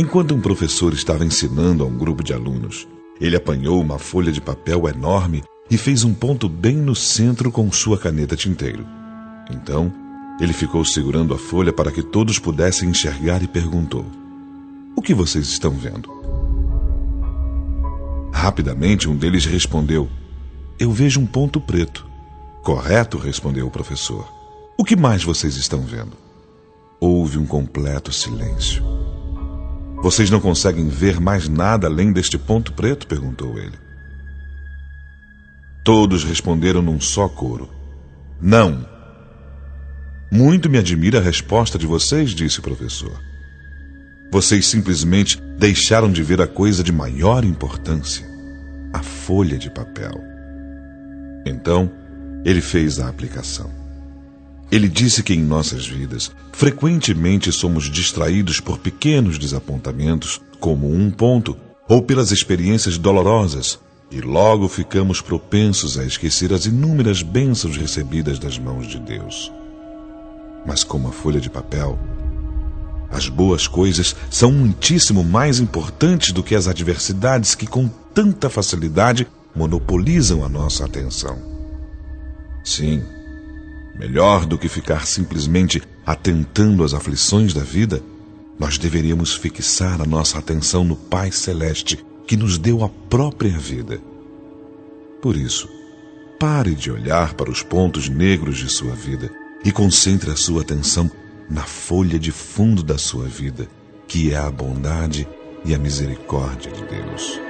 Enquanto um professor estava ensinando a um grupo de alunos, ele apanhou uma folha de papel enorme e fez um ponto bem no centro com sua caneta tinteiro. Então, ele ficou segurando a folha para que todos pudessem enxergar e perguntou: O que vocês estão vendo? Rapidamente, um deles respondeu: Eu vejo um ponto preto. Correto, respondeu o professor. O que mais vocês estão vendo? Houve um completo silêncio. Vocês não conseguem ver mais nada além deste ponto preto? perguntou ele. Todos responderam num só coro: Não. Muito me admira a resposta de vocês, disse o professor. Vocês simplesmente deixaram de ver a coisa de maior importância a folha de papel. Então, ele fez a aplicação. Ele disse que em nossas vidas, frequentemente somos distraídos por pequenos desapontamentos, como um ponto, ou pelas experiências dolorosas, e logo ficamos propensos a esquecer as inúmeras bênçãos recebidas das mãos de Deus. Mas como a folha de papel, as boas coisas são muitíssimo mais importantes do que as adversidades que com tanta facilidade monopolizam a nossa atenção. Sim, Melhor do que ficar simplesmente atentando às aflições da vida, nós deveríamos fixar a nossa atenção no Pai Celeste que nos deu a própria vida. Por isso, pare de olhar para os pontos negros de sua vida e concentre a sua atenção na folha de fundo da sua vida, que é a bondade e a misericórdia de Deus.